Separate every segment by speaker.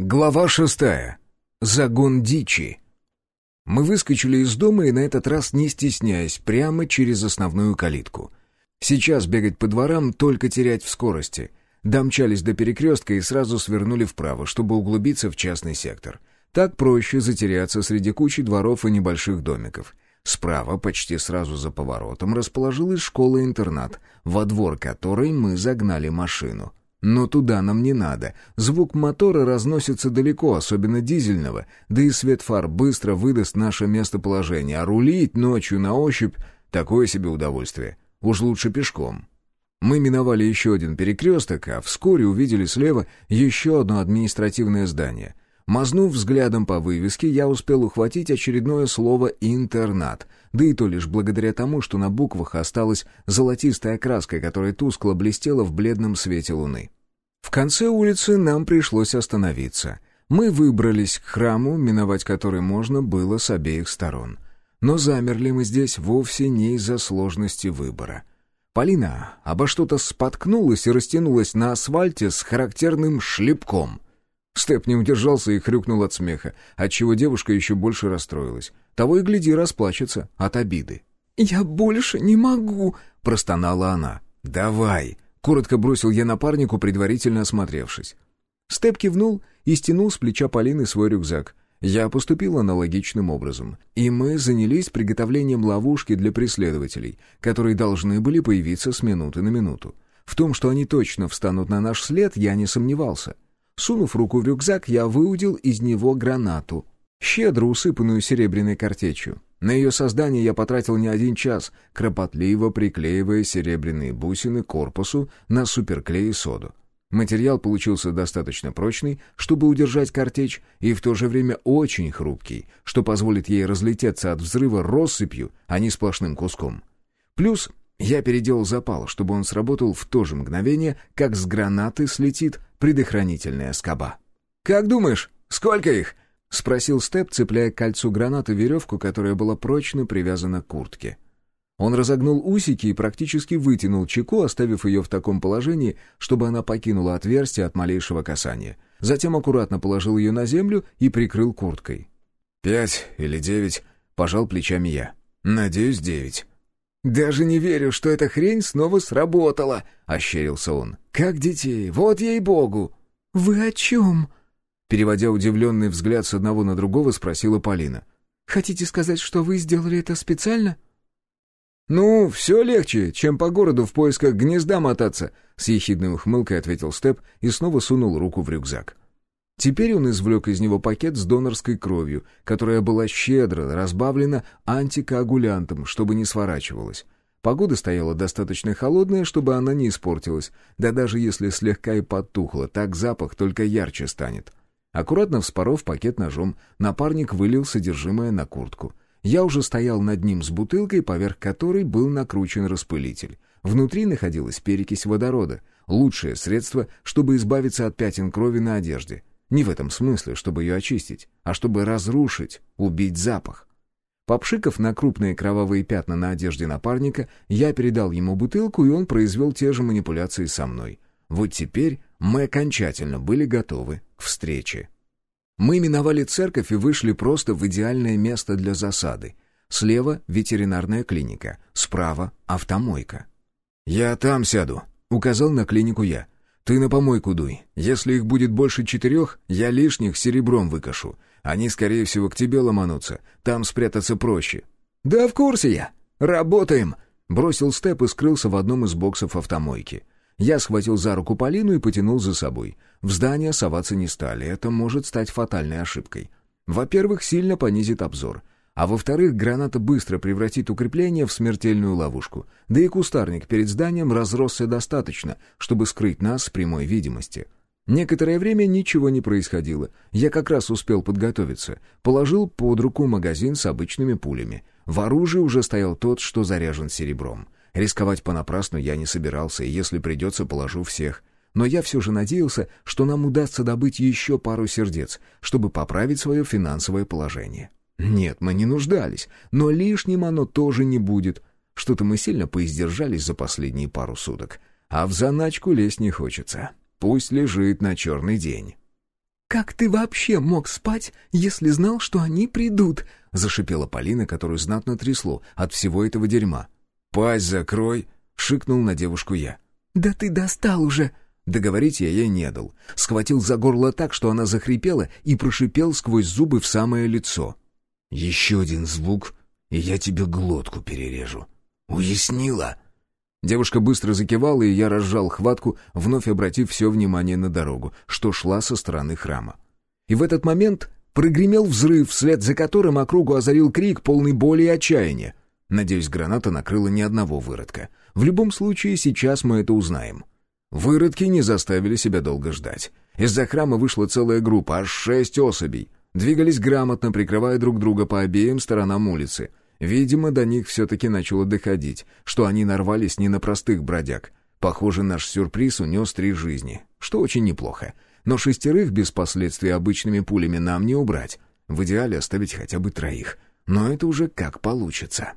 Speaker 1: Глава шестая. Загон дичи. Мы выскочили из дома и на этот раз, не стесняясь, прямо через основную калитку. Сейчас бегать по дворам, только терять в скорости. Домчались до перекрестка и сразу свернули вправо, чтобы углубиться в частный сектор. Так проще затеряться среди кучи дворов и небольших домиков. Справа, почти сразу за поворотом, расположилась школа-интернат, во двор которой мы загнали машину. Но туда нам не надо. Звук мотора разносится далеко, особенно дизельного, да и свет фар быстро выдаст наше местоположение, а рулить ночью на ощупь — такое себе удовольствие. Уж лучше пешком. Мы миновали еще один перекресток, а вскоре увидели слева еще одно административное здание. Мазнув взглядом по вывеске, я успел ухватить очередное слово «интернат», да и то лишь благодаря тому, что на буквах осталась золотистая краска, которая тускло блестела в бледном свете луны. В конце улицы нам пришлось остановиться. Мы выбрались к храму, миновать который можно было с обеих сторон. Но замерли мы здесь вовсе не из-за сложности выбора. Полина обо что-то споткнулась и растянулась на асфальте с характерным шлепком. Степ не удержался и хрюкнул от смеха, отчего девушка еще больше расстроилась. Того и гляди, расплачется от обиды.
Speaker 2: «Я больше не могу», — простонала она.
Speaker 1: «Давай», — коротко бросил я напарнику, предварительно осмотревшись. Степ кивнул и стянул с плеча Полины свой рюкзак. Я поступил аналогичным образом, и мы занялись приготовлением ловушки для преследователей, которые должны были появиться с минуты на минуту. В том, что они точно встанут на наш след, я не сомневался. Сунув руку в рюкзак, я выудил из него гранату — щедро усыпанную серебряной картечью. На ее создание я потратил не один час, кропотливо приклеивая серебряные бусины корпусу на суперклей и соду. Материал получился достаточно прочный, чтобы удержать картечь, и в то же время очень хрупкий, что позволит ей разлететься от взрыва россыпью, а не сплошным куском. Плюс я переделал запал, чтобы он сработал в то же мгновение, как с гранаты слетит предохранительная скоба. «Как думаешь, сколько их?» — спросил Степ, цепляя к кольцу гранаты веревку, которая была прочно привязана к куртке. Он разогнул усики и практически вытянул чеку, оставив ее в таком положении, чтобы она покинула отверстие от малейшего касания. Затем аккуратно положил ее на землю и прикрыл курткой. «Пять или девять», — пожал плечами я. «Надеюсь, девять».
Speaker 2: «Даже не верю, что эта хрень снова сработала», — ощерился он. «Как детей, вот ей-богу!» «Вы о чем?»
Speaker 1: Переводя удивленный взгляд с одного на другого, спросила Полина.
Speaker 2: «Хотите сказать, что вы сделали это специально?»
Speaker 1: «Ну, все легче, чем по городу в поисках гнезда мотаться», — с ехидной ухмылкой ответил Степ и снова сунул руку в рюкзак. Теперь он извлек из него пакет с донорской кровью, которая была щедро разбавлена антикоагулянтом, чтобы не сворачивалась. Погода стояла достаточно холодная, чтобы она не испортилась, да даже если слегка и подтухла, так запах только ярче станет. Аккуратно вспоров пакет ножом, напарник вылил содержимое на куртку. Я уже стоял над ним с бутылкой, поверх которой был накручен распылитель. Внутри находилась перекись водорода, лучшее средство, чтобы избавиться от пятен крови на одежде. Не в этом смысле, чтобы ее очистить, а чтобы разрушить, убить запах. Попшиков на крупные кровавые пятна на одежде напарника, я передал ему бутылку, и он произвел те же манипуляции со мной. Вот теперь мы окончательно были готовы к встрече. Мы миновали церковь и вышли просто в идеальное место для засады. Слева — ветеринарная клиника, справа — автомойка. «Я там сяду», — указал на клинику я. «Ты на помойку дуй. Если их будет больше четырех, я лишних серебром выкашу. Они, скорее всего, к тебе ломанутся. Там спрятаться проще».
Speaker 2: «Да в курсе я. Работаем!»
Speaker 1: Бросил степ и скрылся в одном из боксов автомойки. Я схватил за руку Полину и потянул за собой. В здание соваться не стали, это может стать фатальной ошибкой. Во-первых, сильно понизит обзор. А во-вторых, граната быстро превратит укрепление в смертельную ловушку. Да и кустарник перед зданием разросся достаточно, чтобы скрыть нас с прямой видимости. Некоторое время ничего не происходило. Я как раз успел подготовиться. Положил под руку магазин с обычными пулями. В оружии уже стоял тот, что заряжен серебром. Рисковать понапрасну я не собирался, и если придется, положу всех. Но я все же надеялся, что нам удастся добыть еще пару сердец, чтобы поправить свое финансовое положение. Нет, мы не нуждались, но лишним оно тоже не будет. Что-то мы сильно поиздержались за последние пару суток. А в заначку лезть не хочется. Пусть лежит на черный день.
Speaker 2: «Как ты вообще мог спать, если знал, что они придут?» — зашипела Полина, которую знатно трясло от всего этого дерьма.
Speaker 1: «Пасть закрой!» — шикнул на девушку я.
Speaker 2: «Да ты достал уже!»
Speaker 1: Договорить я ей не дал. Схватил за горло так, что она захрипела, и прошипел сквозь зубы в самое лицо. «Еще один звук, и я тебе глотку перережу. Уяснила?» Девушка быстро закивала, и я разжал хватку, вновь обратив все внимание на дорогу, что шла со стороны храма. И в этот момент прогремел взрыв, вслед за которым округу озарил крик, полный боли и отчаяния. Надеюсь, граната накрыла ни одного выродка. В любом случае, сейчас мы это узнаем. Выродки не заставили себя долго ждать. Из-за храма вышла целая группа, аж шесть особей. Двигались грамотно, прикрывая друг друга по обеим сторонам улицы. Видимо, до них все-таки начало доходить, что они нарвались не на простых бродяг. Похоже, наш сюрприз унес три жизни, что очень неплохо. Но шестерых без последствий обычными пулями нам не убрать. В идеале оставить хотя бы троих. Но это уже как получится.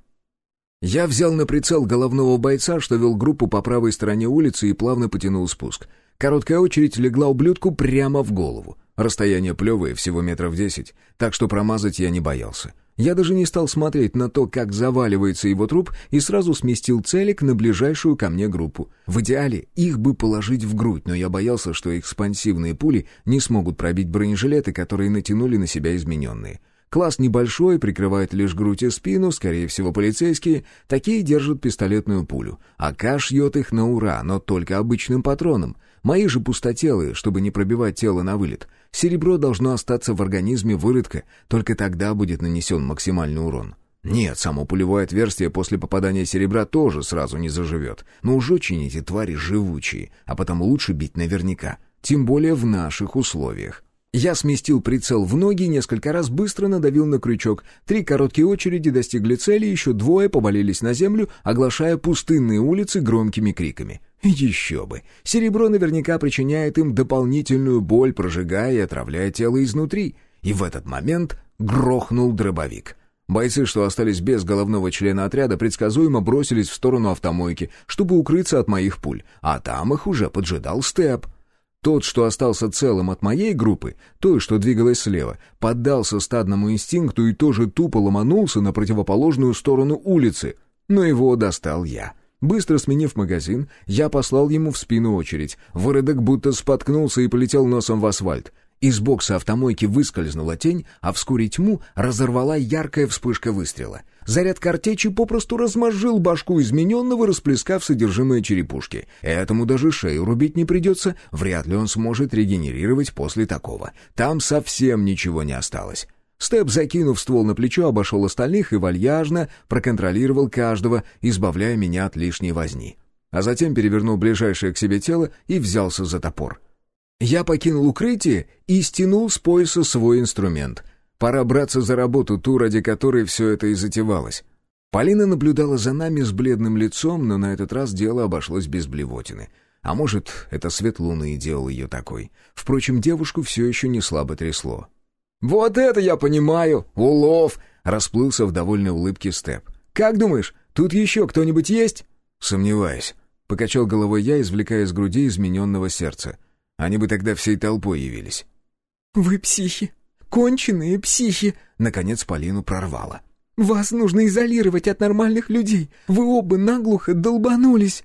Speaker 1: Я взял на прицел головного бойца, что вел группу по правой стороне улицы и плавно потянул спуск. Короткая очередь легла ублюдку прямо в голову. Расстояние плевое, всего метров десять, так что промазать я не боялся. Я даже не стал смотреть на то, как заваливается его труп, и сразу сместил целик на ближайшую ко мне группу. В идеале их бы положить в грудь, но я боялся, что экспансивные пули не смогут пробить бронежилеты, которые натянули на себя измененные. Класс небольшой, прикрывает лишь грудь и спину, скорее всего, полицейские. Такие держат пистолетную пулю. АК шьет их на ура, но только обычным патроном. Мои же пустотелые, чтобы не пробивать тело на вылет. Серебро должно остаться в организме выродка, только тогда будет нанесен максимальный урон. Нет, само пулевое отверстие после попадания серебра тоже сразу не заживет. Но уж очень эти твари живучие, а потому лучше бить наверняка. Тем более в наших условиях. Я сместил прицел в ноги, несколько раз быстро надавил на крючок. Три короткие очереди достигли цели, еще двое повалились на землю, оглашая пустынные улицы громкими криками. Еще бы! Серебро наверняка причиняет им дополнительную боль, прожигая и отравляя тело изнутри. И в этот момент грохнул дробовик. Бойцы, что остались без головного члена отряда, предсказуемо бросились в сторону автомойки, чтобы укрыться от моих пуль, а там их уже поджидал степ. Тот, что остался целым от моей группы, той, что двигалась слева, поддался стадному инстинкту и тоже тупо ломанулся на противоположную сторону улицы. Но его достал я. Быстро сменив магазин, я послал ему в спину очередь. Выродок будто споткнулся и полетел носом в асфальт. Из бокса автомойки выскользнула тень, а вскоре тьму разорвала яркая вспышка выстрела. Заряд картечи попросту размозжил башку измененного, расплескав содержимое черепушки. Этому даже шею рубить не придется, вряд ли он сможет регенерировать после такого. Там совсем ничего не осталось. Степ, закинув ствол на плечо, обошел остальных и вальяжно проконтролировал каждого, избавляя меня от лишней возни. А затем перевернул ближайшее к себе тело и взялся за топор. Я покинул укрытие и стянул с пояса свой инструмент. Пора браться за работу, ту, ради которой все это и затевалось. Полина наблюдала за нами с бледным лицом, но на этот раз дело обошлось без блевотины. А может, это свет луны и делал ее такой. Впрочем, девушку все еще не слабо трясло. «Вот это я понимаю! Улов!» — расплылся в довольной улыбке Степ. «Как думаешь, тут еще кто-нибудь есть?» «Сомневаюсь», — покачал головой я, извлекая из груди измененного сердца. Они бы тогда всей толпой явились.
Speaker 2: «Вы психи! Конченые психи!» Наконец Полину прорвало. «Вас нужно изолировать от нормальных людей! Вы оба наглухо долбанулись!»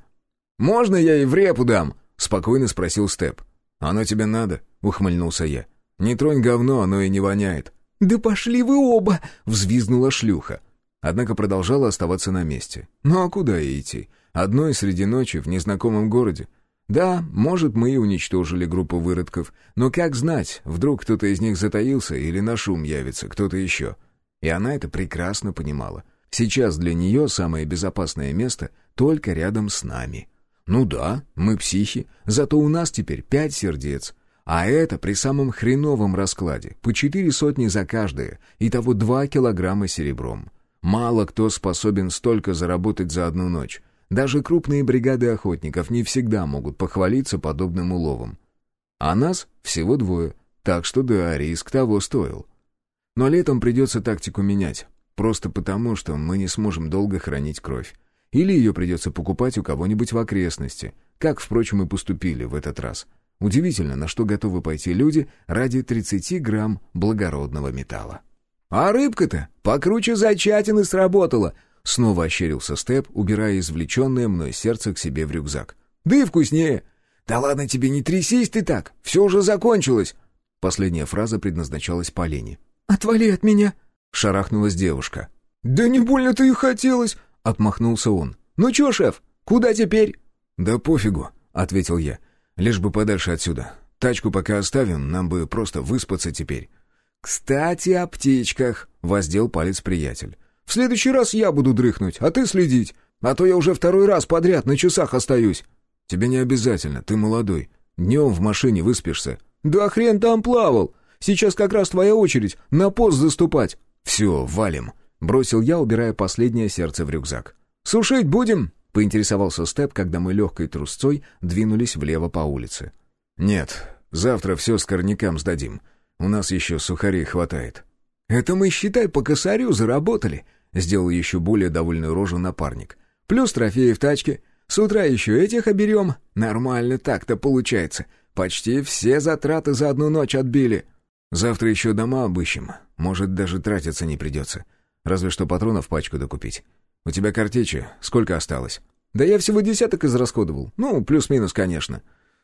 Speaker 1: «Можно я и в репу дам?» — спокойно спросил Степ. «Оно тебе надо?» — ухмыльнулся я. «Не тронь говно, оно и не воняет».
Speaker 2: «Да пошли вы оба!»
Speaker 1: — взвизгнула шлюха. Однако продолжала оставаться на месте. «Ну а куда ей идти? Одной среди ночи в незнакомом городе. Да, может, мы и уничтожили группу выродков, но как знать, вдруг кто-то из них затаился или на шум явится кто-то еще. И она это прекрасно понимала. Сейчас для нее самое безопасное место только рядом с нами. Ну да, мы психи, зато у нас теперь пять сердец. А это при самом хреновом раскладе, по четыре сотни за каждое, и того два килограмма серебром. Мало кто способен столько заработать за одну ночь. Даже крупные бригады охотников не всегда могут похвалиться подобным уловом. А нас всего двое, так что да, риск того стоил. Но летом придется тактику менять, просто потому, что мы не сможем долго хранить кровь. Или ее придется покупать у кого-нибудь в окрестности, как, впрочем, и поступили в этот раз. Удивительно, на что готовы пойти люди ради 30 грамм благородного металла.
Speaker 2: «А рыбка-то покруче зачатины сработала!» Снова ощерился Степ, убирая извлеченное мной сердце к себе в рюкзак. «Да и вкуснее!» «Да ладно тебе, не трясись ты так! Все уже закончилось!»
Speaker 1: Последняя фраза предназначалась Полине.
Speaker 2: «Отвали от меня!»
Speaker 1: — шарахнулась девушка.
Speaker 2: «Да не больно-то и хотелось!» — отмахнулся он. «Ну чё, шеф, куда теперь?»
Speaker 1: «Да пофигу», — ответил я. «Лишь бы подальше отсюда. Тачку пока оставим, нам бы просто выспаться теперь».
Speaker 2: «Кстати, о птичках», — воздел палец приятель. «В следующий раз я буду дрыхнуть, а ты следить. А то я уже второй раз подряд на часах остаюсь».
Speaker 1: «Тебе не обязательно, ты молодой. Днем в машине выспишься».
Speaker 2: «Да хрен там плавал. Сейчас как раз твоя очередь на пост заступать».
Speaker 1: «Все, валим», — бросил я, убирая последнее сердце в рюкзак.
Speaker 2: «Сушить будем?»
Speaker 1: — поинтересовался Степ, когда мы легкой трусцой двинулись влево по улице. «Нет, завтра все с корнякам сдадим. У нас еще сухарей хватает».
Speaker 2: «Это мы, считай, по косарю заработали», — сделал еще более довольную рожу напарник. «Плюс трофеи в тачке. С утра еще этих оберем. Нормально так-то получается. Почти все затраты за одну ночь отбили».
Speaker 1: «Завтра еще дома обыщем. Может, даже тратиться не придется. Разве что патронов пачку докупить. У тебя картечи сколько осталось?»
Speaker 2: «Да я всего десяток израсходовал. Ну, плюс-минус, конечно».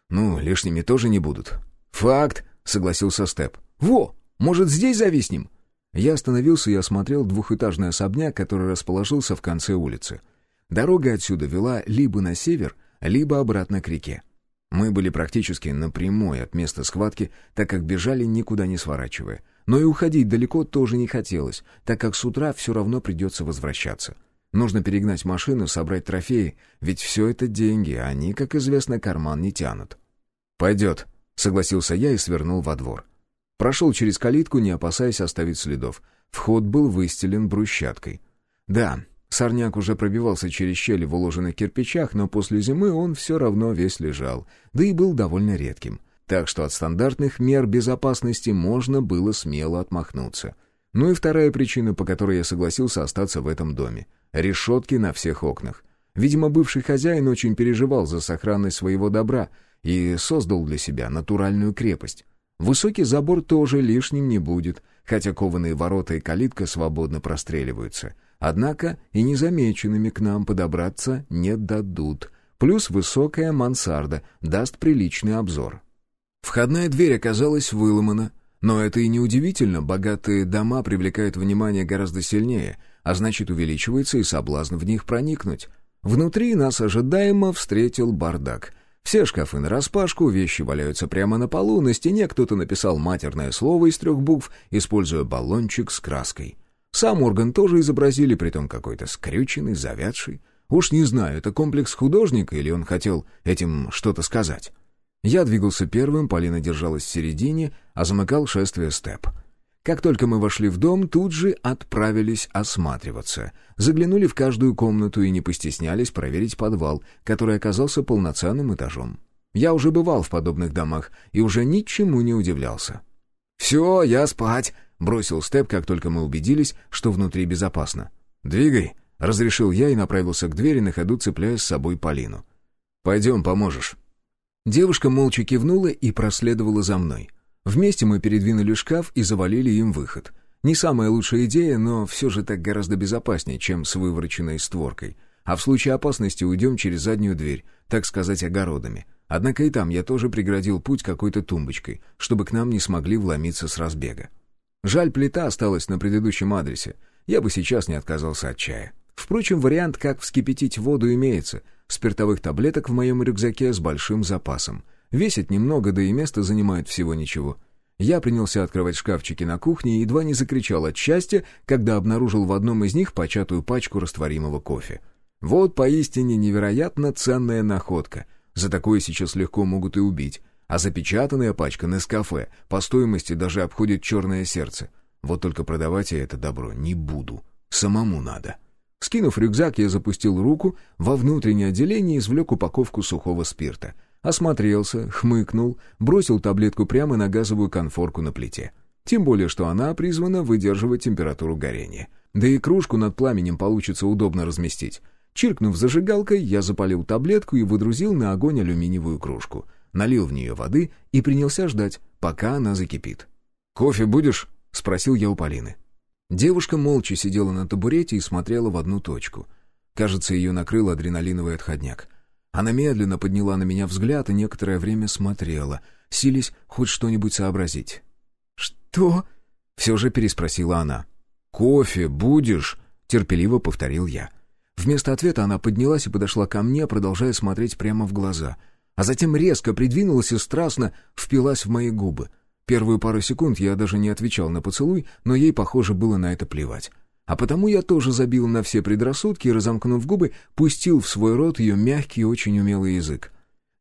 Speaker 1: «Ну, лишними тоже не будут».
Speaker 2: «Факт», — согласился Степ. «Во, может, здесь зависнем?»
Speaker 1: Я остановился и осмотрел двухэтажный особняк, который расположился в конце улицы. Дорога отсюда вела либо на север, либо обратно к реке. Мы были практически напрямой от места схватки, так как бежали никуда не сворачивая. Но и уходить далеко тоже не хотелось, так как с утра все равно придется возвращаться. Нужно перегнать машину, собрать трофеи, ведь все это деньги, а они, как известно, карман не тянут. «Пойдет», — согласился я и свернул во двор. Прошел через калитку, не опасаясь оставить следов. Вход был выстелен брусчаткой. Да, сорняк уже пробивался через щели в уложенных кирпичах, но после зимы он все равно весь лежал, да и был довольно редким. Так что от стандартных мер безопасности можно было смело отмахнуться. Ну и вторая причина, по которой я согласился остаться в этом доме. Решетки на всех окнах. Видимо, бывший хозяин очень переживал за сохранность своего добра и создал для себя натуральную крепость. Высокий забор тоже лишним не будет, хотя кованые ворота и калитка свободно простреливаются. Однако и незамеченными к нам подобраться не дадут. Плюс высокая мансарда даст приличный обзор. Входная дверь оказалась выломана, но это и не удивительно, богатые дома привлекают внимание гораздо сильнее, а значит увеличивается и соблазн в них проникнуть. Внутри нас ожидаемо встретил бардак — все шкафы нараспашку, вещи валяются прямо на полу, на стене кто-то написал матерное слово из трех букв, используя баллончик с краской. Сам орган тоже изобразили, притом какой-то скрюченный, завядший. Уж не знаю, это комплекс художника или он хотел этим что-то сказать. Я двигался первым, Полина держалась в середине, а замыкал шествие степ — как только мы вошли в дом, тут же отправились осматриваться. Заглянули в каждую комнату и не постеснялись проверить подвал, который оказался полноценным этажом. Я уже бывал в подобных домах и уже ничему не удивлялся. «Все, я спать!» — бросил Степ, как только мы убедились, что внутри безопасно. «Двигай!» — разрешил я и направился к двери, на ходу цепляя с собой Полину. «Пойдем, поможешь». Девушка молча кивнула и проследовала за мной — Вместе мы передвинули шкаф и завалили им выход. Не самая лучшая идея, но все же так гораздо безопаснее, чем с вывороченной створкой. А в случае опасности уйдем через заднюю дверь, так сказать, огородами. Однако и там я тоже преградил путь какой-то тумбочкой, чтобы к нам не смогли вломиться с разбега. Жаль, плита осталась на предыдущем адресе. Я бы сейчас не отказался от чая. Впрочем, вариант, как вскипятить воду, имеется. Спиртовых таблеток в моем рюкзаке с большим запасом. Весит немного, да и место занимает всего ничего. Я принялся открывать шкафчики на кухне и едва не закричал от счастья, когда обнаружил в одном из них початую пачку растворимого кофе. Вот поистине невероятно ценная находка. За такое сейчас легко могут и убить. А запечатанная пачка Нескафе по стоимости даже обходит черное сердце. Вот только продавать я это добро не буду. Самому надо. Скинув рюкзак, я запустил руку во внутреннее отделение и извлек упаковку сухого спирта — Осмотрелся, хмыкнул, бросил таблетку прямо на газовую конфорку на плите. Тем более, что она призвана выдерживать температуру горения. Да и кружку над пламенем получится удобно разместить. Чиркнув зажигалкой, я запалил таблетку и выдрузил на огонь алюминиевую кружку. налил в нее воды и принялся ждать, пока она закипит. «Кофе будешь?» — спросил я у Полины. Девушка молча сидела на табурете и смотрела в одну точку. Кажется, ее накрыл адреналиновый отходняк. Она медленно подняла на меня взгляд и некоторое время смотрела, сились хоть что-нибудь сообразить.
Speaker 2: «Что?» — все же переспросила она.
Speaker 1: «Кофе будешь?» — терпеливо повторил я.
Speaker 2: Вместо ответа она поднялась и подошла ко мне, продолжая смотреть прямо в глаза. А затем резко придвинулась и страстно впилась в мои губы. Первую пару секунд я даже не отвечал на поцелуй, но ей, похоже, было на это плевать. А потому я тоже забил на все предрассудки и, разомкнув губы, пустил в свой рот ее мягкий и очень умелый язык.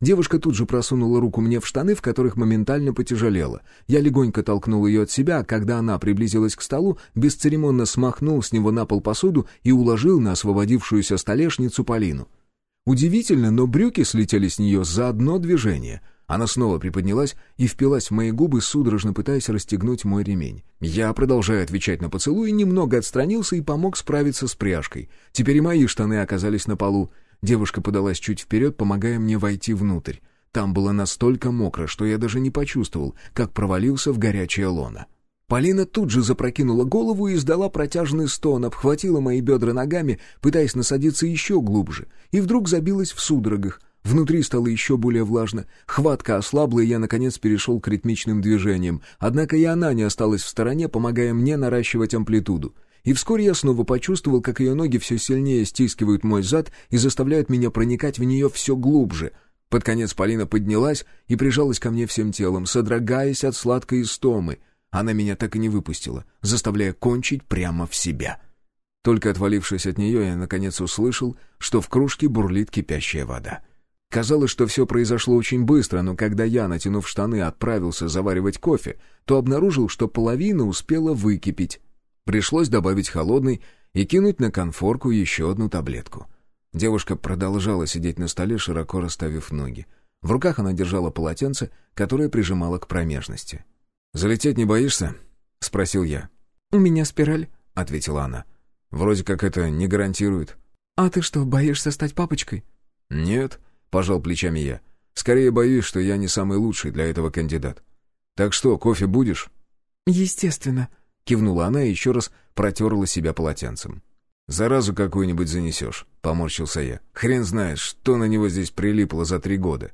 Speaker 2: Девушка тут же просунула руку мне в штаны, в которых моментально потяжелела. Я легонько толкнул ее от себя, а когда она приблизилась к столу, бесцеремонно смахнул с него на пол посуду и уложил на освободившуюся столешницу Полину. Удивительно, но брюки слетели с нее за одно движение. Она снова приподнялась и впилась в мои губы, судорожно пытаясь расстегнуть мой ремень. Я, продолжая отвечать на поцелуй, немного отстранился и помог справиться с пряжкой. Теперь и мои штаны оказались на полу. Девушка подалась чуть вперед, помогая мне войти внутрь. Там было настолько мокро, что я даже не почувствовал, как провалился в горячее лоно. Полина тут же запрокинула голову и издала протяжный стон, обхватила мои бедра ногами, пытаясь насадиться еще глубже, и вдруг забилась в судорогах. Внутри стало еще более влажно. Хватка ослабла, и я, наконец, перешел к ритмичным движениям. Однако и она не осталась в стороне, помогая мне наращивать амплитуду. И вскоре я снова почувствовал, как ее ноги все сильнее стискивают мой зад и заставляют меня проникать в нее все глубже. Под конец Полина поднялась и прижалась ко мне всем телом, содрогаясь от сладкой истомы. Она меня так и не выпустила, заставляя кончить прямо в себя. Только отвалившись от нее, я наконец услышал, что в кружке бурлит кипящая вода. Казалось, что все произошло очень быстро, но когда я, натянув штаны, отправился заваривать кофе, то обнаружил, что половина успела выкипеть. Пришлось добавить холодный и кинуть на конфорку еще одну таблетку. Девушка продолжала сидеть на столе, широко расставив ноги. В руках она держала полотенце, которое прижимала к промежности. «Залететь не боишься?» — спросил я. «У меня спираль», —
Speaker 1: ответила она. «Вроде как это не гарантирует».
Speaker 2: «А ты что, боишься стать папочкой?»
Speaker 1: «Нет», — пожал плечами я. «Скорее боюсь, что я не самый лучший для этого кандидат. Так что, кофе будешь?»
Speaker 2: «Естественно», —
Speaker 1: кивнула она и еще раз протерла себя полотенцем. «Заразу какую-нибудь занесешь», — поморщился я. «Хрен знает, что на него здесь прилипло за три года».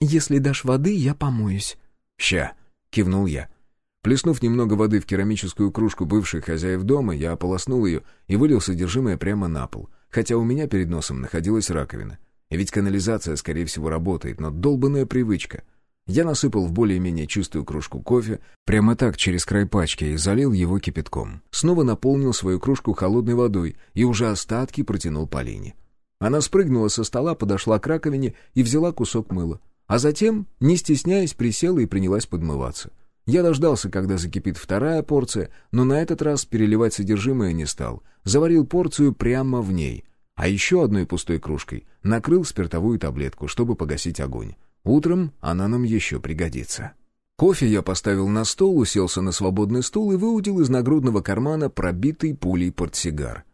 Speaker 2: «Если дашь воды, я помоюсь».
Speaker 1: «Ща», — кивнул я. Плеснув немного воды в керамическую кружку бывших хозяев дома, я ополоснул ее и вылил содержимое прямо на пол, хотя у меня перед носом находилась раковина. Ведь канализация, скорее всего, работает, но долбанная привычка — я насыпал в более-менее чистую кружку кофе, прямо так через край пачки, и залил его кипятком. Снова наполнил свою кружку холодной водой и уже остатки протянул Полине. Она спрыгнула со стола, подошла к раковине и взяла кусок мыла. А затем, не стесняясь, присела и принялась подмываться. Я дождался, когда закипит вторая порция, но на этот раз переливать содержимое не стал. Заварил порцию прямо в ней. А еще одной пустой кружкой накрыл спиртовую таблетку, чтобы погасить огонь. Утром она нам еще пригодится. Кофе я поставил на стол, уселся на свободный стул и выудил из нагрудного кармана пробитый пулей портсигар.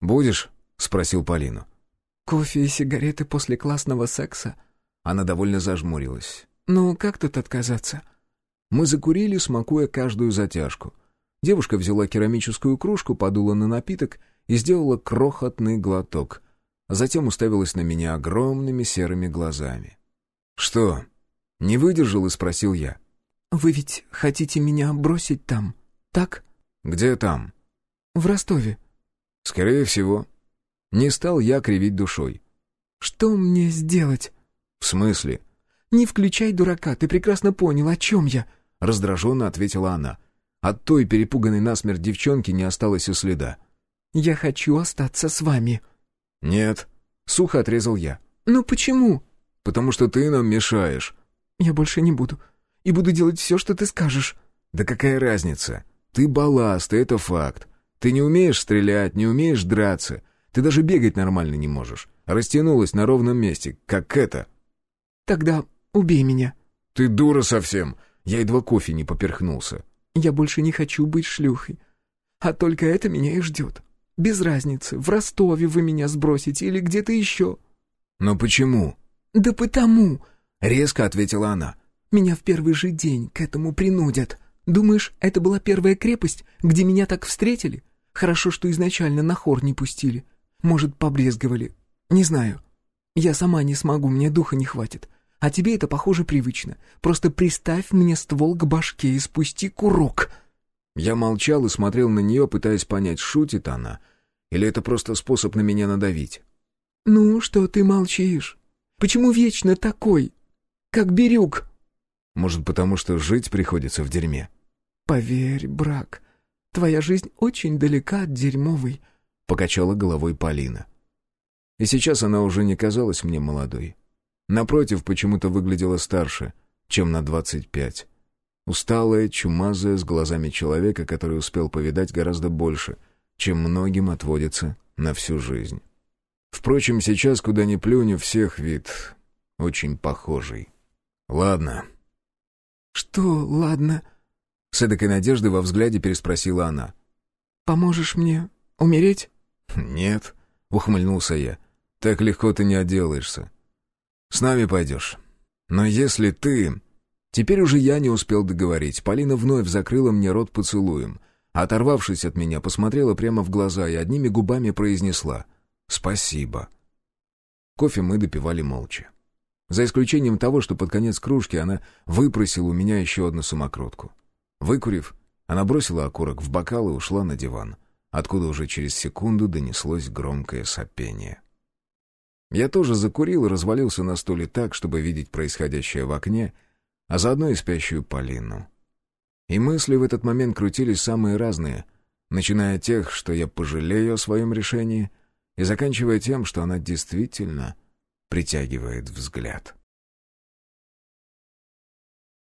Speaker 1: «Будешь?» — спросил Полину.
Speaker 2: «Кофе и сигареты после классного секса?»
Speaker 1: Она довольно зажмурилась.
Speaker 2: «Ну, как тут отказаться?»
Speaker 1: Мы закурили, смакуя каждую затяжку. Девушка взяла керамическую кружку, подула на напиток и сделала крохотный глоток. Затем уставилась на меня огромными серыми глазами. «Что?» Не выдержал и спросил я.
Speaker 2: «Вы ведь хотите меня бросить там, так?»
Speaker 1: «Где там?»
Speaker 2: «В Ростове».
Speaker 1: «Скорее всего». Не стал я кривить душой.
Speaker 2: «Что мне сделать?»
Speaker 1: «В смысле?»
Speaker 2: «Не включай дурака, ты прекрасно понял, о чем я», —
Speaker 1: раздраженно ответила она. От той перепуганной насмерть девчонки не осталось и следа.
Speaker 2: «Я хочу остаться с вами».
Speaker 1: «Нет», — сухо отрезал я.
Speaker 2: «Ну почему?»
Speaker 1: потому что ты нам мешаешь».
Speaker 2: «Я больше не буду. И буду делать все, что ты скажешь».
Speaker 1: «Да какая разница? Ты балласт, и это факт. Ты не умеешь стрелять, не умеешь драться. Ты даже бегать нормально не можешь. Растянулась на ровном месте, как это».
Speaker 2: «Тогда убей меня».
Speaker 1: «Ты дура совсем. Я едва кофе не поперхнулся».
Speaker 2: «Я больше не хочу быть шлюхой. А только это меня и ждет. Без разницы, в Ростове вы меня сбросите или где-то еще».
Speaker 1: «Но почему?»
Speaker 2: «Да потому...»
Speaker 1: резко ответила она.
Speaker 3: «Меня в первый же день к этому принудят. Думаешь, это была первая крепость, где меня так встретили? Хорошо, что изначально на хор не пустили. Может, побрезговали. Не знаю. Я сама не смогу, мне духа не хватит. А тебе это, похоже, привычно. Просто приставь мне ствол к башке и спусти курок».
Speaker 1: Я молчал и смотрел на нее, пытаясь понять, шутит она, или это просто способ на меня надавить.
Speaker 3: «Ну, что ты молчишь? Почему вечно такой, как Бирюк?»
Speaker 1: «Может, потому что жить приходится в дерьме?»
Speaker 3: «Поверь, брак, твоя жизнь очень далека от дерьмовой», —
Speaker 1: покачала головой Полина. И сейчас она уже не казалась мне молодой. Напротив, почему-то выглядела старше, чем на двадцать пять. Усталая, чумазая, с глазами человека, который успел повидать гораздо больше, чем многим отводится на всю жизнь. Впрочем, сейчас, куда ни плюнь, у всех вид очень похожий. «Ладно».
Speaker 3: «Что «ладно»?»
Speaker 1: С эдакой надеждой во взгляде переспросила она.
Speaker 3: «Поможешь мне умереть?»
Speaker 1: «Нет», — ухмыльнулся я. «Так легко ты не отделаешься. С нами пойдешь. Но если ты...» Теперь уже я не успел договорить. Полина вновь закрыла мне рот поцелуем. Оторвавшись от меня, посмотрела прямо в глаза и одними губами произнесла «Спасибо». Кофе мы допивали молча. За исключением того, что под конец кружки она выпросила у меня еще одну самокрутку. Выкурив, она бросила окурок в бокал и ушла на диван, откуда уже через секунду донеслось громкое сопение. Я тоже закурил и развалился на стуле так, чтобы видеть происходящее в окне, а заодно и спящую Полину. И мысли в этот момент крутились самые разные, начиная от тех, что я пожалею о своем решении, и заканчивая тем, что она действительно притягивает взгляд.